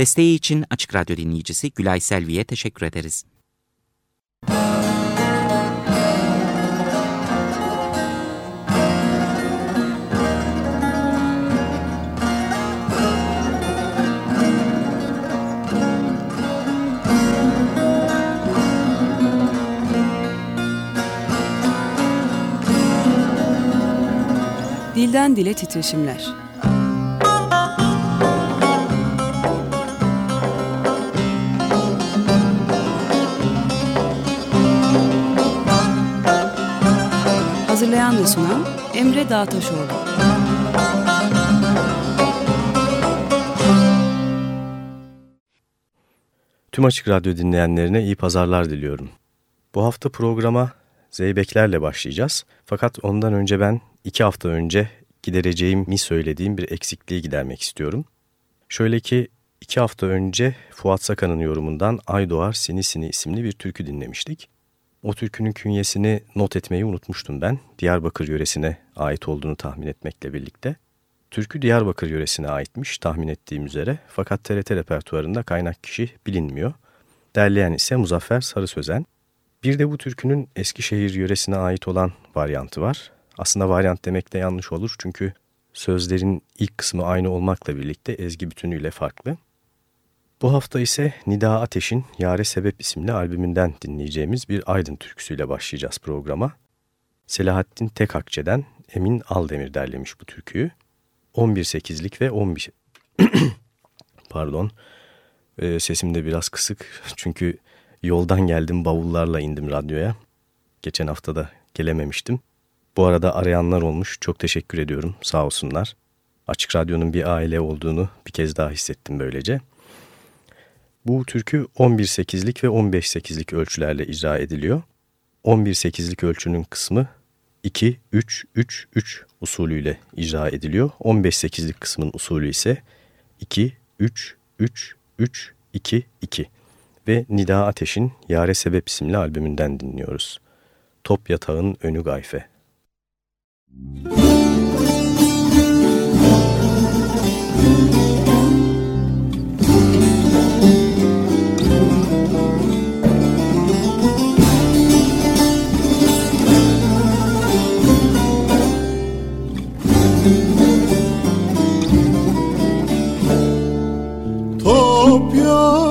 Desteği için Açık Radyo dinleyicisi Gülay Selvi'ye teşekkür ederiz. Dilden Dile Titreşimler Hazırlayan ve sunan Emre Dağtaşoğlu Tüm Açık Radyo dinleyenlerine iyi pazarlar diliyorum. Bu hafta programa Zeybeklerle başlayacağız. Fakat ondan önce ben iki hafta önce gidereceğimi söylediğim bir eksikliği gidermek istiyorum. Şöyle ki iki hafta önce Fuat Sakan'ın yorumundan Ay Doğar Sini Sini isimli bir türkü dinlemiştik. O türkünün künyesini not etmeyi unutmuştum ben. Diyarbakır yöresine ait olduğunu tahmin etmekle birlikte. Türkü Diyarbakır yöresine aitmiş tahmin ettiğim üzere fakat TRT repertuarında kaynak kişi bilinmiyor. Derleyen ise Muzaffer Sarı Sözen. Bir de bu türkünün Eskişehir yöresine ait olan varyantı var. Aslında varyant demek de yanlış olur çünkü sözlerin ilk kısmı aynı olmakla birlikte ezgi bütünüyle farklı. Bu hafta ise Nida Ateş'in Yare Sebep isimli albümünden dinleyeceğimiz bir Aydın türküsüyle başlayacağız programa. Selahattin Tekakçe'den Emin Aldemir derlemiş bu türküyü. 11-8'lik ve 11... Pardon, ee, sesim de biraz kısık çünkü yoldan geldim bavullarla indim radyoya. Geçen hafta da gelememiştim. Bu arada arayanlar olmuş. Çok teşekkür ediyorum. Sağ olsunlar. Açık Radyo'nun bir aile olduğunu bir kez daha hissettim böylece. Bu türkü 11-8'lik ve 15-8'lik ölçülerle icra ediliyor. 11-8'lik ölçünün kısmı 2-3-3-3 usulüyle icra ediliyor. 15-8'lik kısmın usulü ise 2-3-3-3-2-2 ve Nida Ateş'in Yare Sebep isimli albümünden dinliyoruz. Top Yatağın Önü Gayfe. Top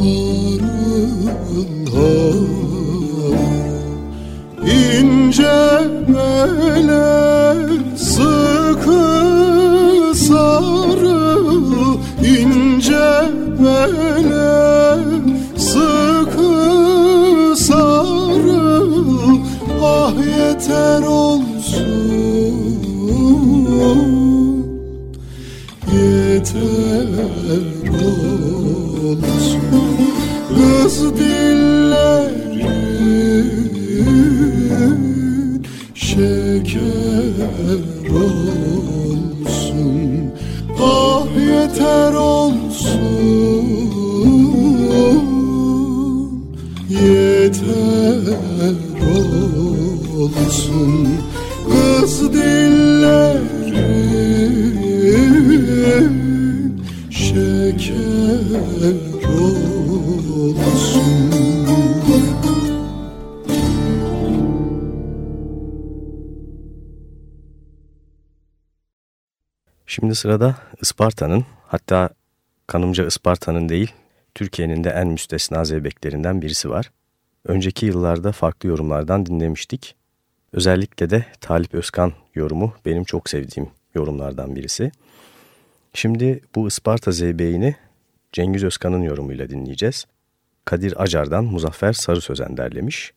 Aman Şimdi sırada Isparta'nın hatta kanımca Isparta'nın değil Türkiye'nin de en müstesna zeybeklerinden birisi var. Önceki yıllarda farklı yorumlardan dinlemiştik. Özellikle de Talip Özkan yorumu benim çok sevdiğim yorumlardan birisi. Şimdi bu Isparta zeybeğini Cengiz Özkan'ın yorumuyla dinleyeceğiz. Kadir Acar'dan Muzaffer Sarı Sözen derlemiş.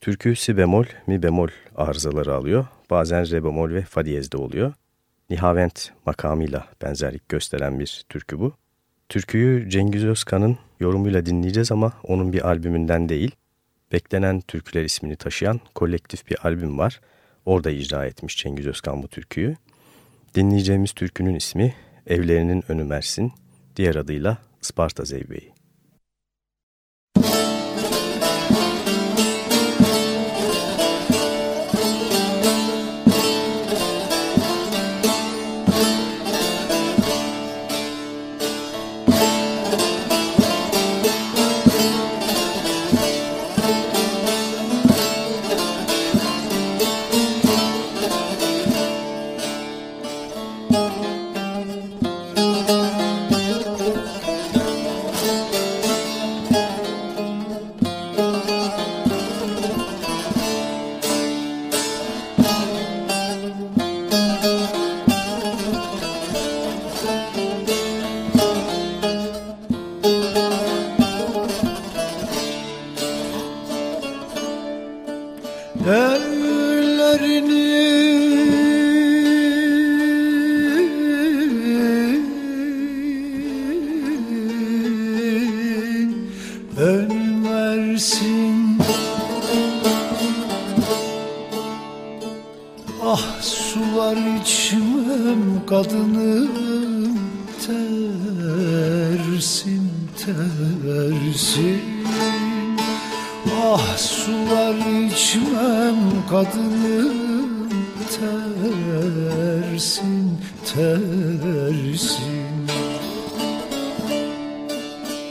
Türkü si bemol, mi bemol arızaları alıyor. Bazen re bemol ve fa diyezde oluyor. Nihavent makamıyla benzerlik gösteren bir türkü bu. Türküyü Cengiz Özkan'ın yorumuyla dinleyeceğiz ama onun bir albümünden değil. Beklenen Türküler ismini taşıyan kolektif bir albüm var. Orada icra etmiş Cengiz Özkan bu türküyü. Dinleyeceğimiz türkünün ismi Evlerinin Önü Mersin, diğer adıyla Sparta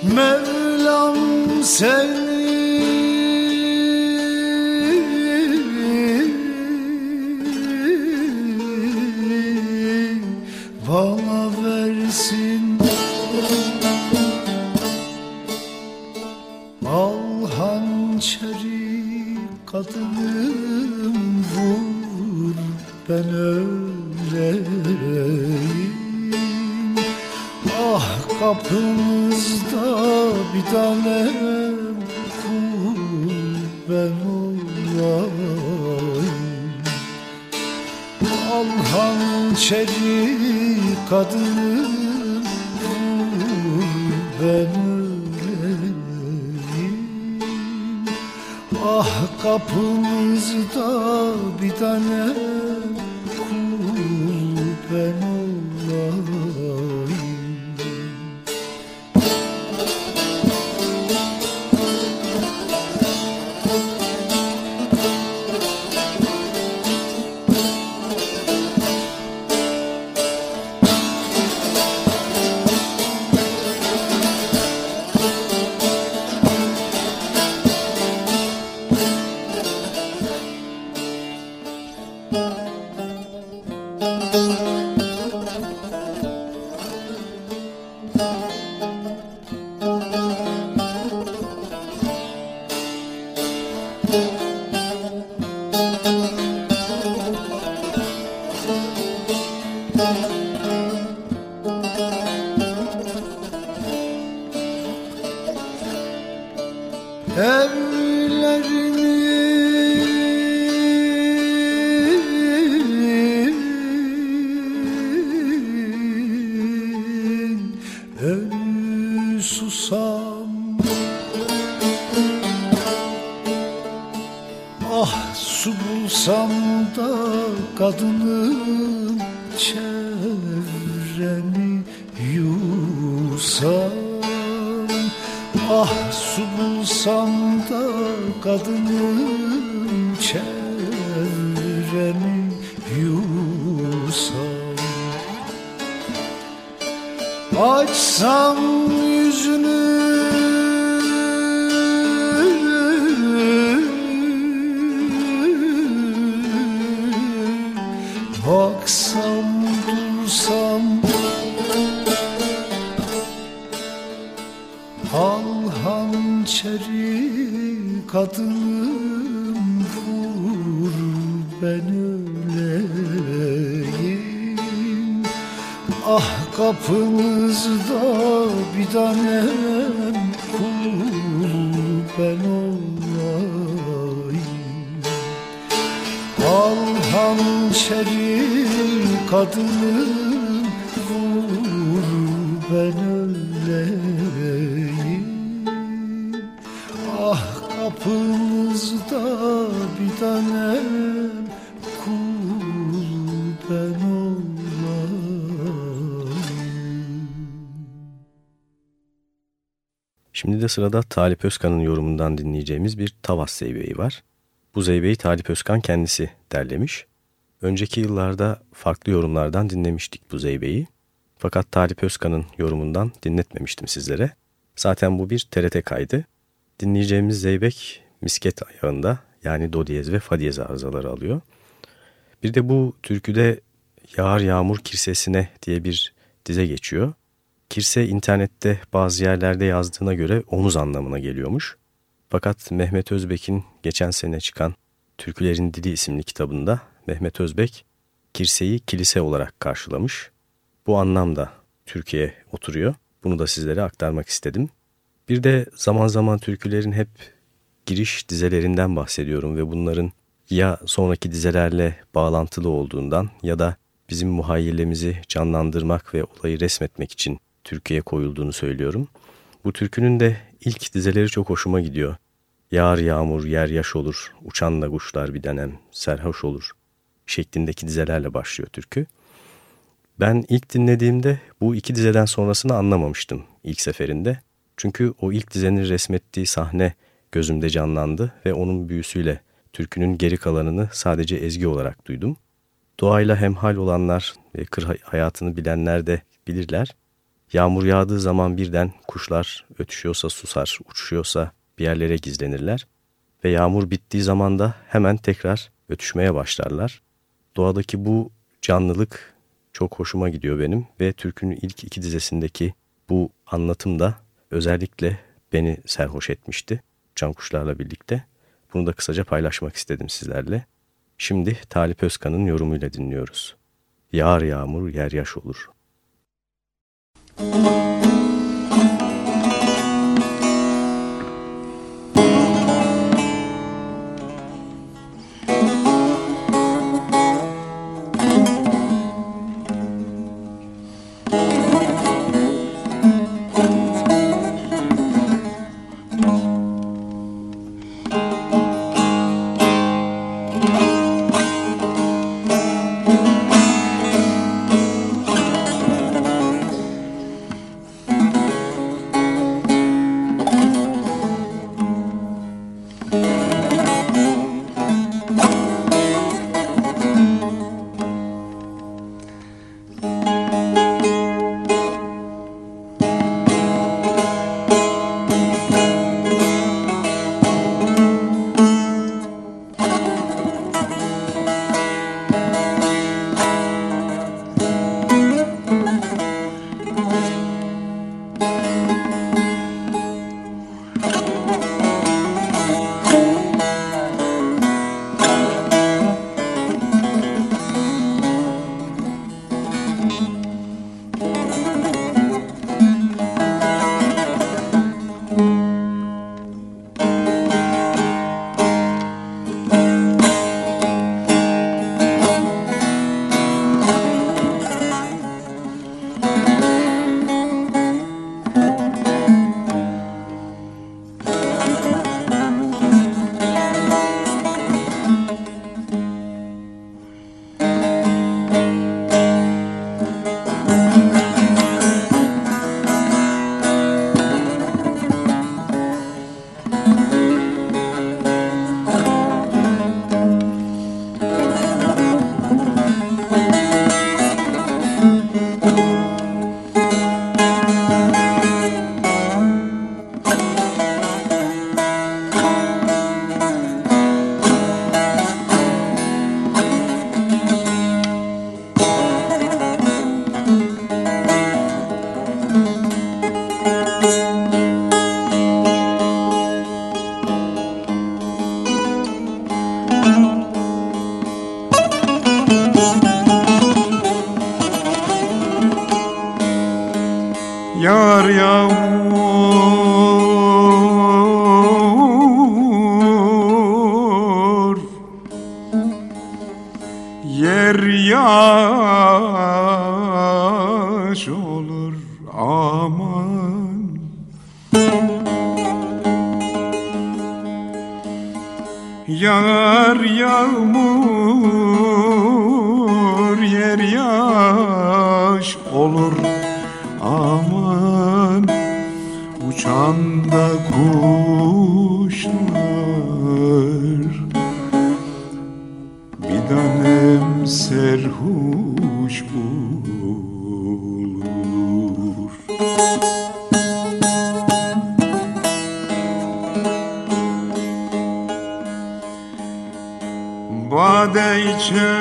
Zeybeği. kapımızda Şimdi de sırada Talip Özkan'ın yorumundan dinleyeceğimiz bir Tavas Zeybeği var. Bu Zeybeği Talip Özkan kendisi derlemiş. Önceki yıllarda farklı yorumlardan dinlemiştik bu Zeybeği. Fakat Talip Özkan'ın yorumundan dinletmemiştim sizlere. Zaten bu bir TRT kaydı. Dinleyeceğimiz Zeybek misket ayağında yani do diyez ve fa diyez arızaları alıyor. Bir de bu türküde Yağar Yağmur Kirsesine diye bir dize geçiyor. Kirse internette bazı yerlerde yazdığına göre omuz anlamına geliyormuş. Fakat Mehmet Özbek'in geçen sene çıkan Türkülerin Dili isimli kitabında Mehmet Özbek Kirse'yi kilise olarak karşılamış. Bu anlamda Türkiye oturuyor. Bunu da sizlere aktarmak istedim. Bir de zaman zaman türkülerin hep giriş dizelerinden bahsediyorum ve bunların ya sonraki dizelerle bağlantılı olduğundan ya da bizim muhayyilemizi canlandırmak ve olayı resmetmek için Türkiye koyulduğunu söylüyorum. Bu türkünün de ilk dizeleri çok hoşuma gidiyor. Yağar yağmur, yer yaş olur, uçanla kuşlar bir denem, serhoş olur şeklindeki dizelerle başlıyor türkü. Ben ilk dinlediğimde bu iki dizeden sonrasını anlamamıştım ilk seferinde. Çünkü o ilk dizenin resmettiği sahne gözümde canlandı ve onun büyüsüyle türkünün geri kalanını sadece ezgi olarak duydum. Doğayla hemhal olanlar ve kır hayatını bilenler de bilirler. Yağmur yağdığı zaman birden kuşlar ötüşüyorsa susar, uçuşuyorsa bir yerlere gizlenirler. Ve yağmur bittiği zaman da hemen tekrar ötüşmeye başlarlar. Doğadaki bu canlılık çok hoşuma gidiyor benim ve türkünün ilk iki dizesindeki bu anlatım da özellikle beni serhoş etmişti can kuşlarla birlikte. Bunu da kısaca paylaşmak istedim sizlerle. Şimdi Talip Özkan'ın yorumuyla dinliyoruz. Yağar yağmur yer yaş olur. Müzik yağmur Bir tanem serhuş bulur Bade içen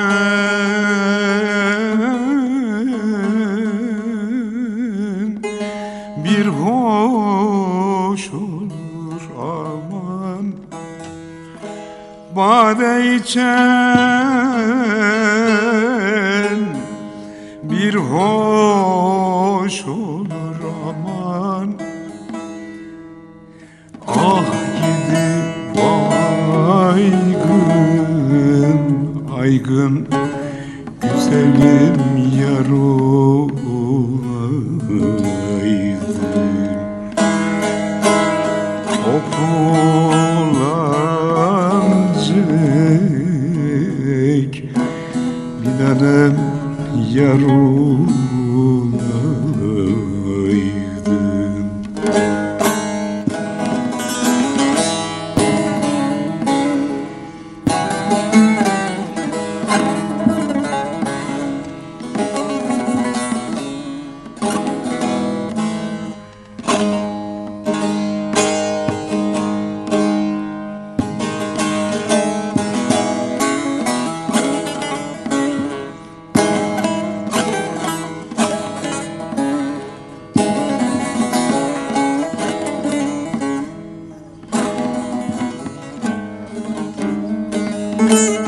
Música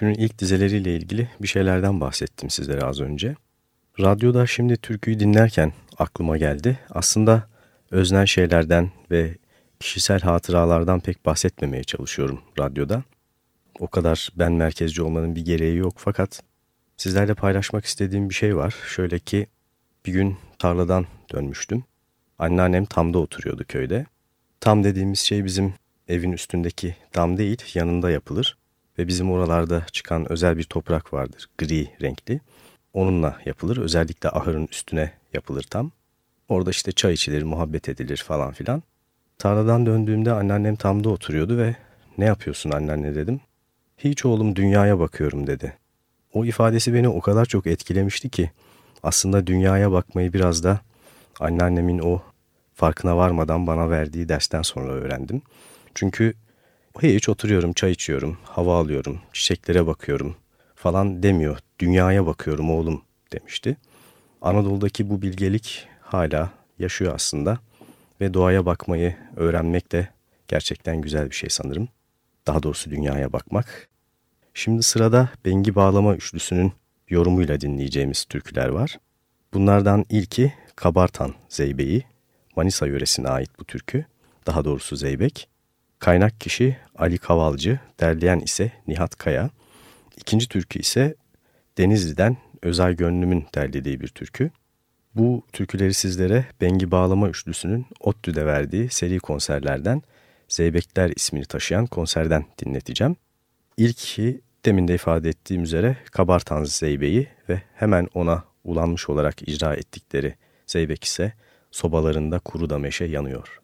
Türkünün ilk dizeleriyle ilgili bir şeylerden bahsettim sizlere az önce. Radyoda şimdi türküyü dinlerken aklıma geldi. Aslında öznel şeylerden ve kişisel hatıralardan pek bahsetmemeye çalışıyorum radyoda. O kadar ben merkezci olmanın bir gereği yok fakat sizlerle paylaşmak istediğim bir şey var. Şöyle ki bir gün tarladan dönmüştüm. Anneannem Tam'da oturuyordu köyde. Tam dediğimiz şey bizim evin üstündeki dam değil yanında yapılır ve bizim oralarda çıkan özel bir toprak vardır gri renkli. Onunla yapılır özellikle ahırın üstüne yapılır tam. Orada işte çay içilir, muhabbet edilir falan filan. Tarladan döndüğümde anneannem tamda oturuyordu ve ne yapıyorsun anneanne dedim. Hiç oğlum dünyaya bakıyorum dedi. O ifadesi beni o kadar çok etkilemişti ki aslında dünyaya bakmayı biraz da anneannemin o farkına varmadan bana verdiği dersten sonra öğrendim. Çünkü hiç oturuyorum, çay içiyorum, hava alıyorum, çiçeklere bakıyorum falan demiyor. Dünyaya bakıyorum oğlum demişti. Anadolu'daki bu bilgelik hala yaşıyor aslında ve doğaya bakmayı öğrenmek de gerçekten güzel bir şey sanırım. Daha doğrusu dünyaya bakmak. Şimdi sırada Bengi Bağlama Üçlüsü'nün yorumuyla dinleyeceğimiz türküler var. Bunlardan ilki Kabartan Zeybe'yi, Manisa yöresine ait bu türkü, daha doğrusu Zeybek. Kaynak kişi Ali Kavalcı, derleyen ise Nihat Kaya. İkinci türkü ise Denizli'den Özay Gönlüm'ün derlediği bir türkü. Bu türküleri sizlere Bengi Bağlama Üçlüsü'nün ODTÜ'de verdiği seri konserlerden Zeybekler ismini taşıyan konserden dinleteceğim. İlki demin de ifade ettiğim üzere Kabartan Zeybe'yi ve hemen ona ulanmış olarak icra ettikleri Zeybek ise sobalarında kuru da meşe yanıyor.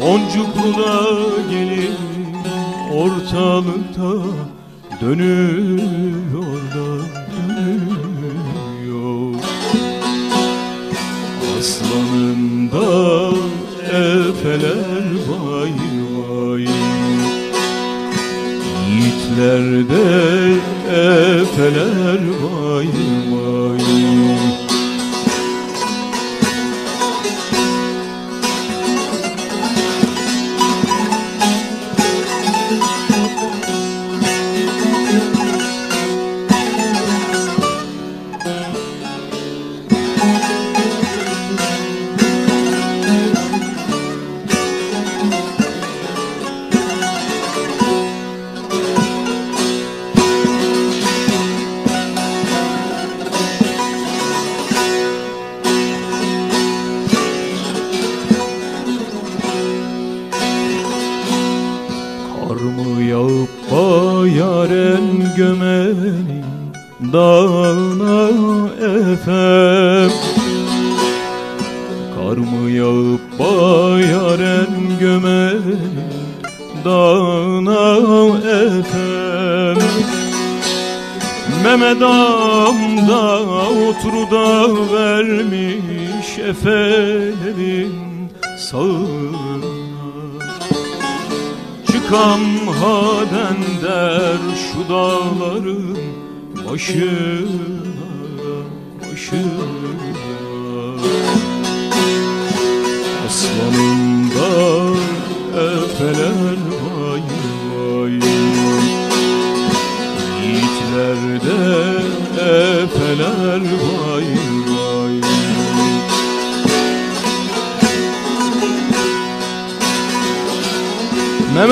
Boncuklu da gelin ortalıkta dönüyor da dönüyor. Aslanında efeler vay vay. Yiğitlerde efeler vay vay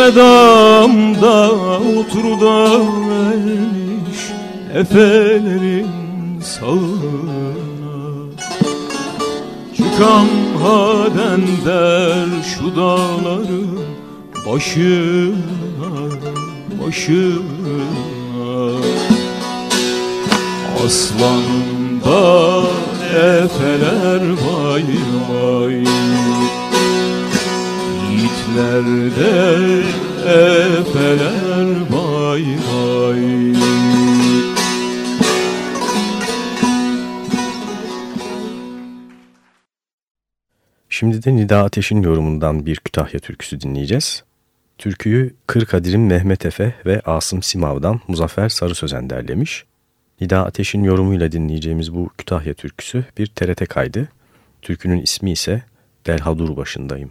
Mehmet Ağam da otur vermiş Efelerin sağına. Çıkam haden der şu dağların başına Nida Ateş'in yorumundan bir Kütahya türküsü dinleyeceğiz. Türküyü Kırkadir'in Mehmet Efe ve Asım Simav'dan Muzaffer Sarı Sözen derlemiş. Nida Ateş'in yorumuyla dinleyeceğimiz bu Kütahya türküsü bir TRT kaydı. Türkünün ismi ise Delhadur başındayım.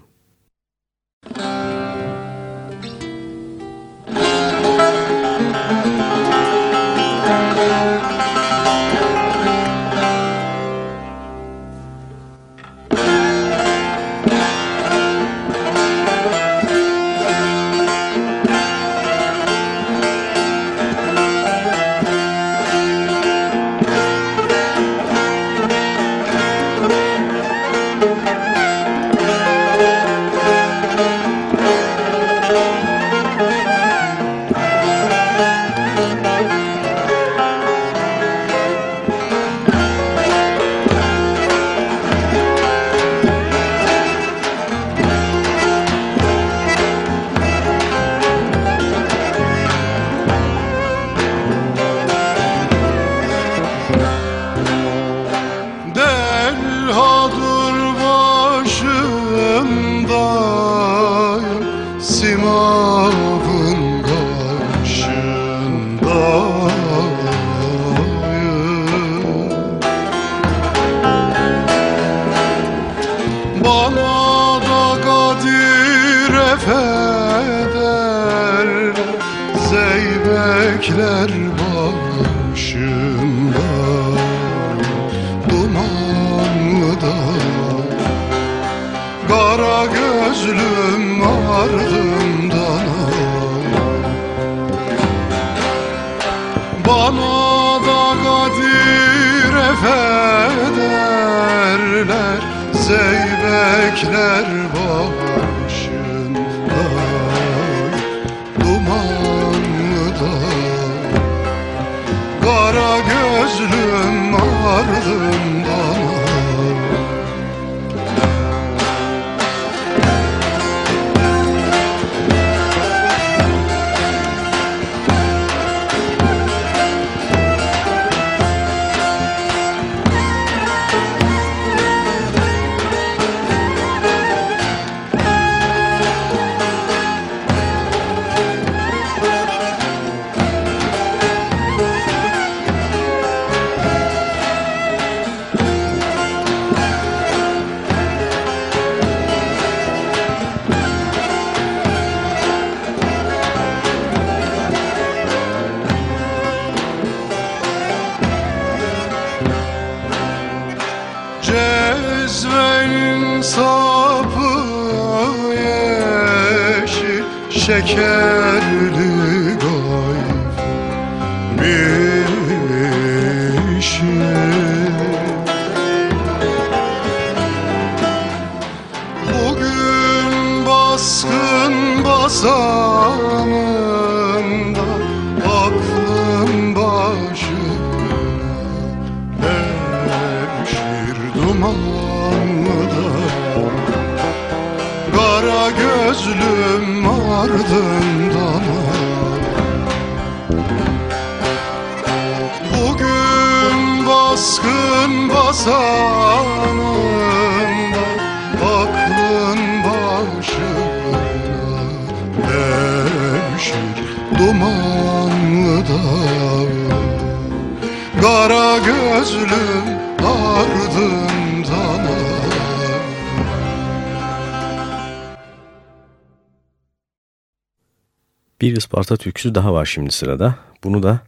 Isparta türküsü daha var şimdi sırada. Bunu da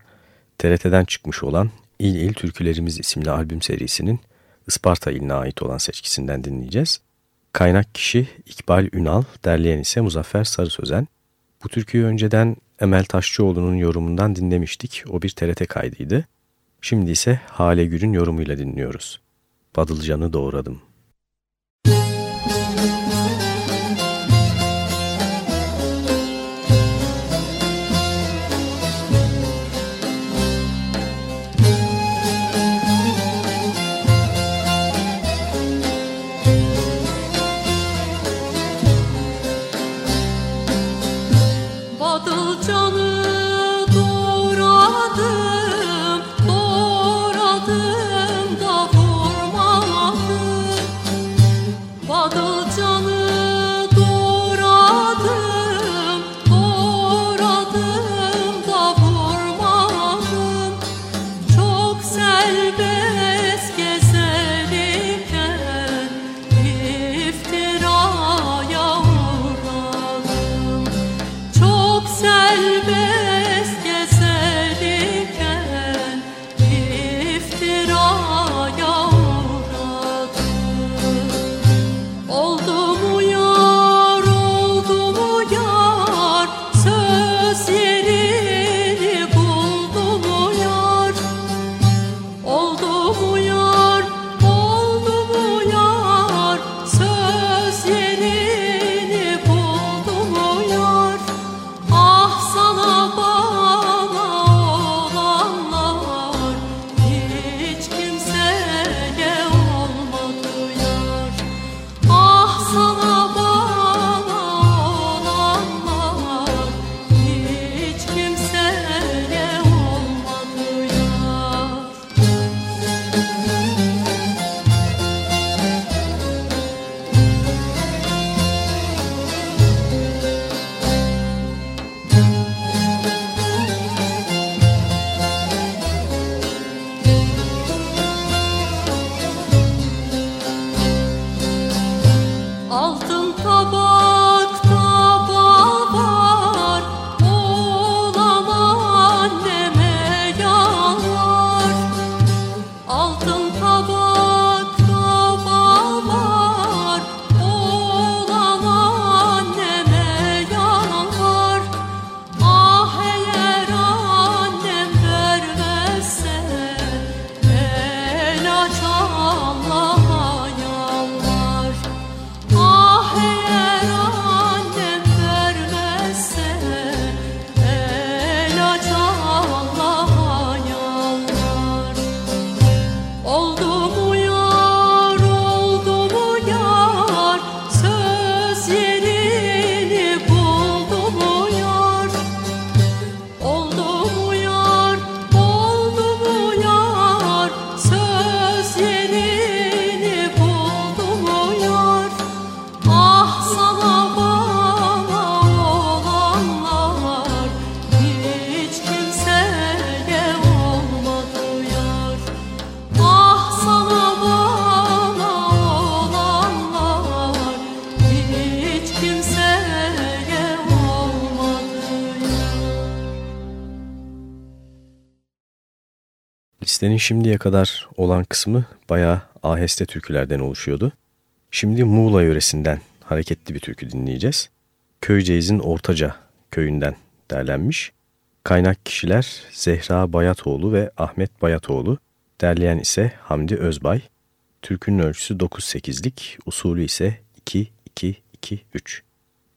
TRT'den çıkmış olan İl İl Türkülerimiz isimli albüm serisinin Isparta iline ait olan seçkisinden dinleyeceğiz. Kaynak kişi İkbal Ünal, derleyen ise Muzaffer Sarı Sözen. Bu türküyü önceden Emel Taşçıoğlu'nun yorumundan dinlemiştik. O bir TRT kaydıydı. Şimdi ise Hale Gür'ün yorumuyla dinliyoruz. Badılcanı doğradım. Listenin şimdiye kadar olan kısmı bayağı aheste türkülerden oluşuyordu. Şimdi Muğla yöresinden hareketli bir türkü dinleyeceğiz. Köyceğiz'in Ortaca köyünden derlenmiş. Kaynak kişiler Zehra Bayatoğlu ve Ahmet Bayatoğlu. Derleyen ise Hamdi Özbay. Türkünün ölçüsü 9-8'lik, usulü ise 2-2-2-3.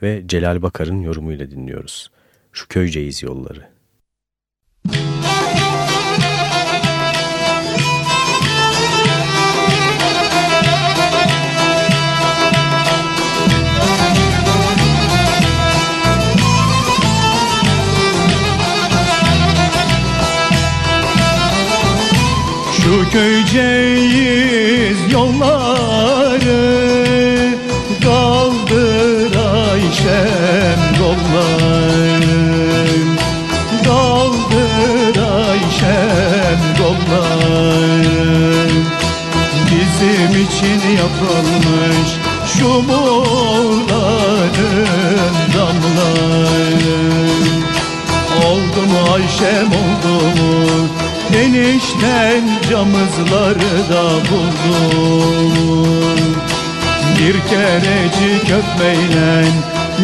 Ve Celal Bakar'ın yorumuyla dinliyoruz. Şu Köyceğiz yolları. Şu köyceğiz yolları Kaldır Ayşem kollarım Kaldır Ayşem kollarım Bizim için yapılmış şu morların damları. Oldu mu Ayşem oldu mu Enişten camızları da buldum Bir kerecik öpmeyle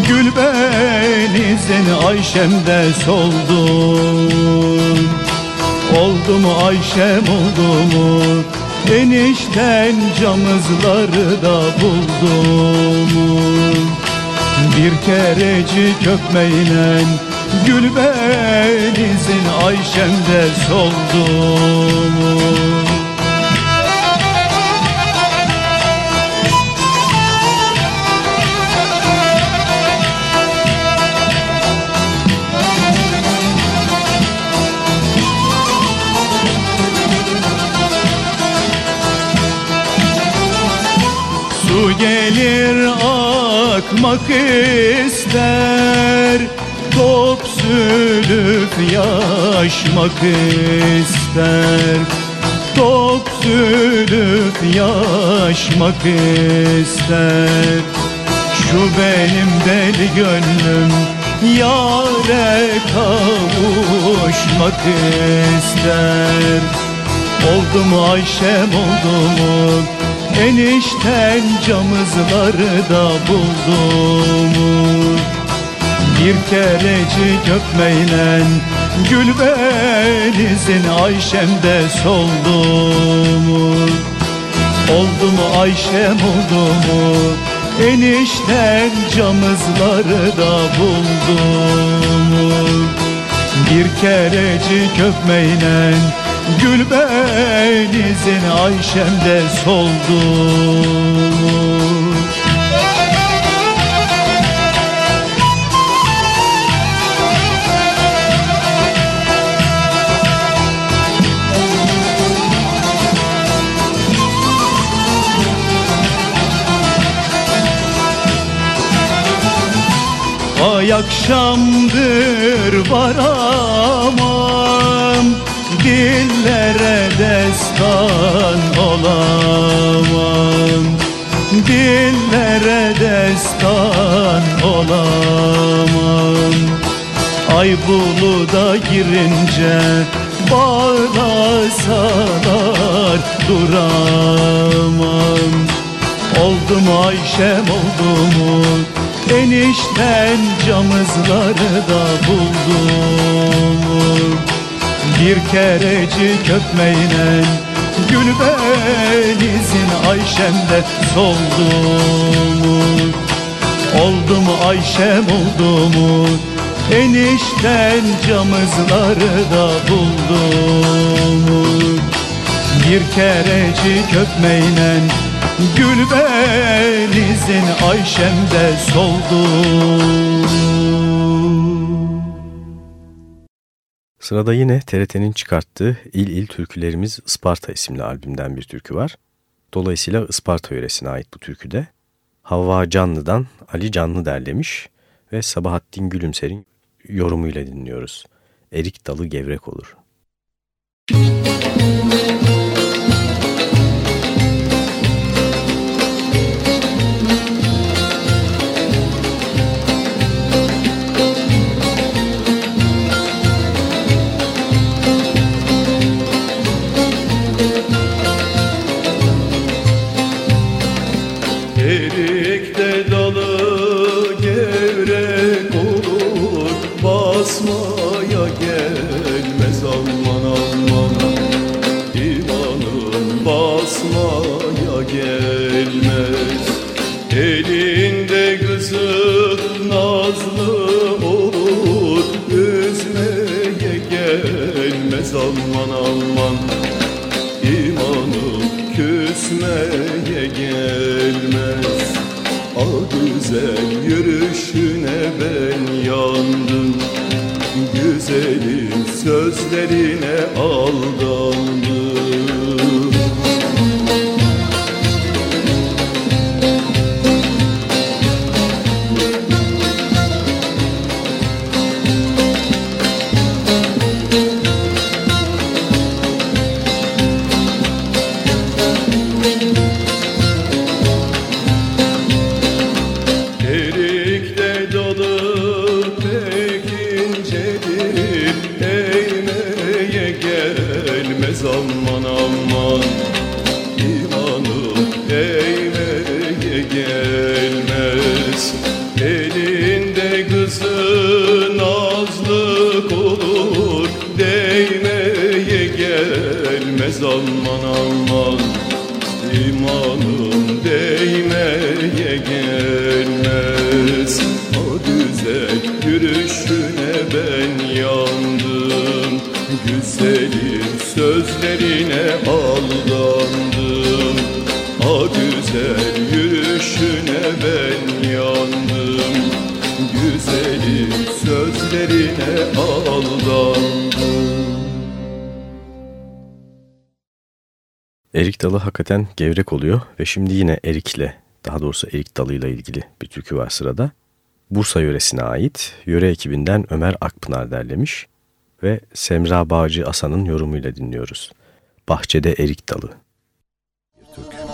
Gül benizin Ayşem'de soldum Oldu mu Ayşem oldu mu? Enişten camızları da buldum Bir kerecik öpmeyle Gül benizin Ayşem'de soldum Su gelir akmak ister Top sülüp yaşmak ister. Top sülüp yaşmak ister. Şu benim deli gönlüm Yare kavuşmak ister. Oldu mu Ayşem oldu mu? Enişten camızları da buldum Bir kerecik öpmeyle Gül benizin Ayşem'de soldum Oldu mu Ayşem oldu mu? Enişten camızları da buldum Bir kerecik öpmeyle Gül benizin Ayşem'de soldum Ay akşamdır varamam Dillere destan olamam Dillere destan olamam Ay buluda girince bağlasalar duramam. Oldu mu Ayşem oldu mu Enişten camızları da buldum. Bir kerecik öpmeyle Gül benizin Ayşem'de soldum. Oldu mu Ayşem oldu mu Enişten camızları da buldum. Bir kerecik öpmeyle Gül benizin Ayşem'de soldum Sırada yine TRT'nin çıkarttığı İl İl Türkülerimiz Isparta isimli albümden bir türkü var. Dolayısıyla Isparta yöresine ait bu türküde. Havva Canlı'dan Ali Canlı derlemiş ve Sabahattin Gülümser'in yorumuyla dinliyoruz. Erik dalı gevrek olur. Müzik gözlerine aldandım. Erik dalı hakikaten gevrek oluyor ve şimdi yine Erik'le, daha doğrusu Erik dalıyla ilgili bir türkü var sırada. Bursa yöresine ait, yöre ekibinden Ömer Akpınar derlemiş ve Semra Bağcı Asan'ın yorumuyla dinliyoruz. Bahçede Erik Dalı. Bir türkü.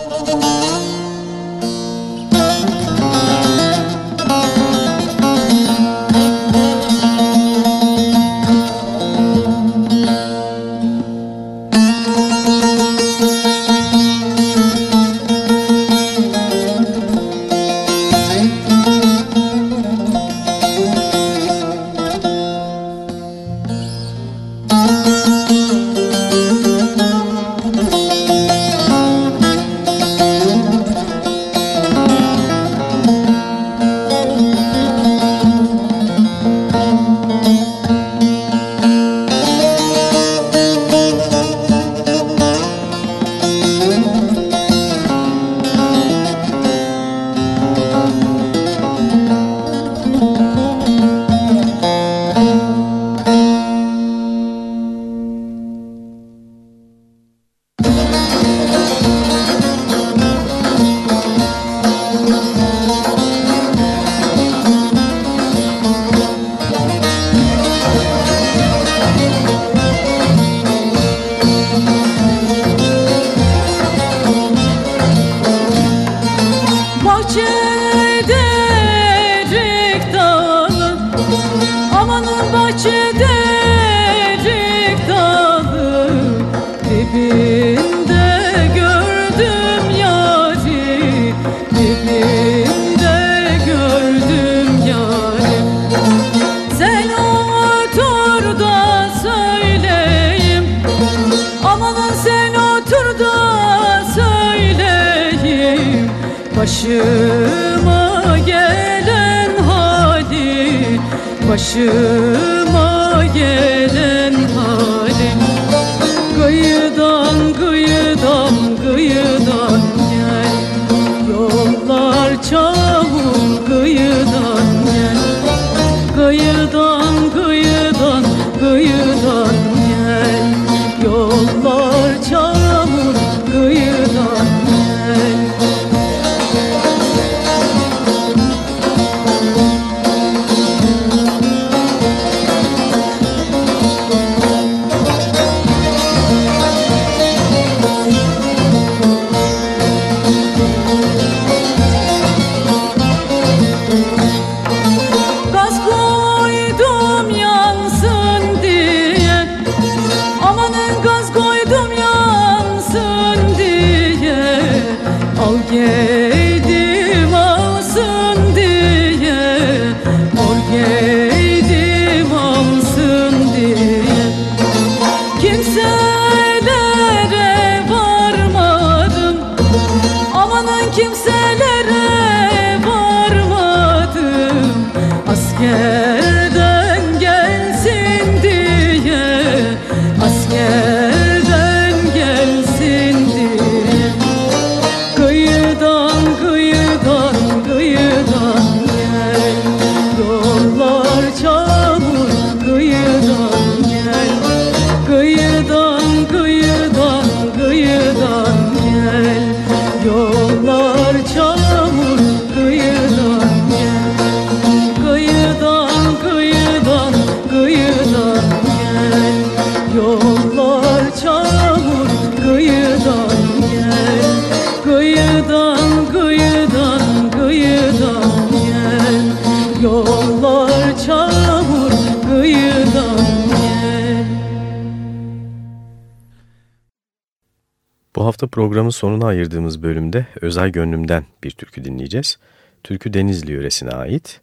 Programın sonuna ayırdığımız bölümde Özel Gönlüm'den bir türkü dinleyeceğiz. Türkü Denizli yöresine ait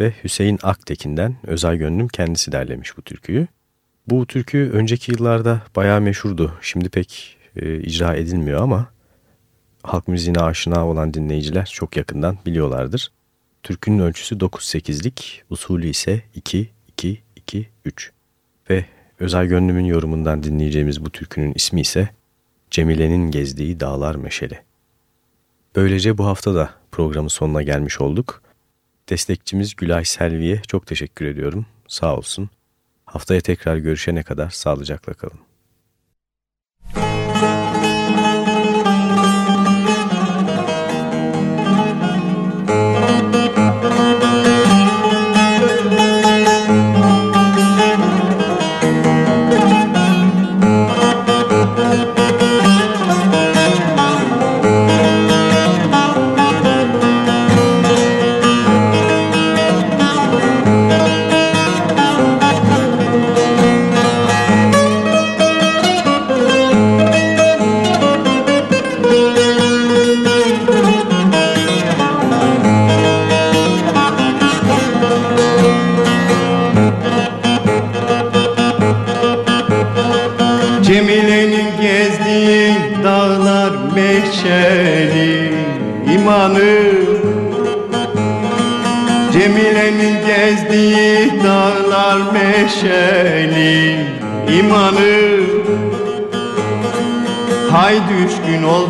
ve Hüseyin Aktekin'den Özel Gönlüm kendisi derlemiş bu türküyü. Bu türkü önceki yıllarda bayağı meşhurdu. Şimdi pek e, icra edilmiyor ama halk müziğine aşina olan dinleyiciler çok yakından biliyorlardır. Türkünün ölçüsü 9-8'lik, usulü ise 2-2-2-3 ve Özel Gönlüm'ün yorumundan dinleyeceğimiz bu türkünün ismi ise Cemile'nin gezdiği dağlar meşeli. Böylece bu hafta da programın sonuna gelmiş olduk. Destekçimiz Gülay Selvi'ye çok teşekkür ediyorum. Sağ olsun. Haftaya tekrar görüşene kadar sağlıcakla kalın.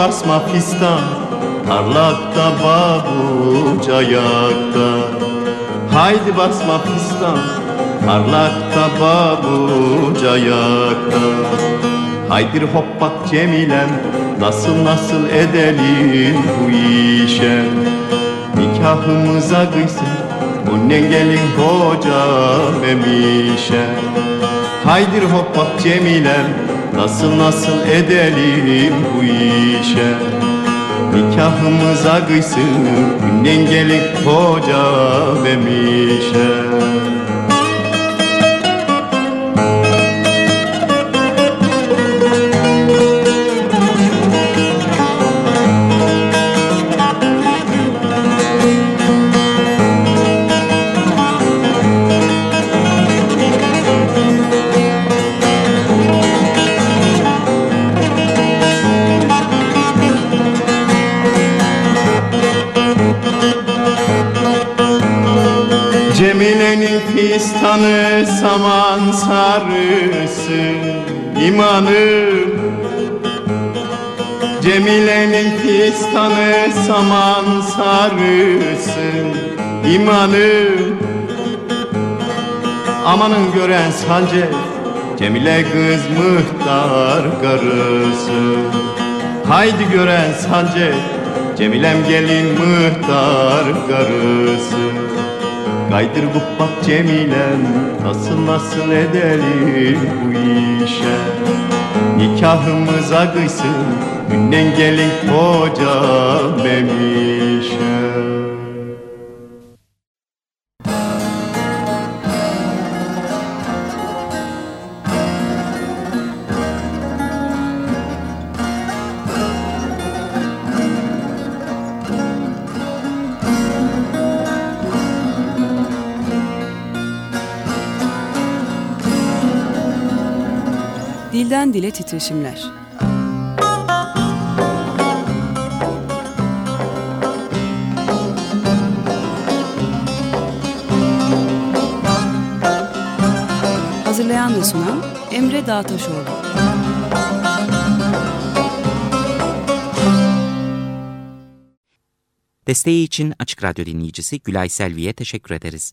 Amanın basma fistan Tarlakta babuç ayakta Haydi basma fistan Tarlakta babuç ayakta Haydi hoppat Cemilem Nasıl nasıl edelim bu işe? Nikahımıza kıysın Annen gelin hoca memişe Haydir hop bak Cemilem Nasıl nasıl edelim bu işe? Nikahımıza kıysın Annen gelin hoca memişe Fistanı saman sarısı imanım Cemile'nin fistanı saman sarısı imanım Amanın gören sancı Cemile kız muhtar karısı. Haydi gören sancı Cemilem gelin muhtar karısı Kaydır bak Cemilem Nasıl nasıl edelim bu işe? Nikahımıza kıysın Günden gelin koca memişe Dilden Dile Titreşimler Hazırlayan ve sunan Emre Dağtaşoğlu Desteği için Açık Radyo dinleyicisi Gülay Selvi'ye teşekkür ederiz.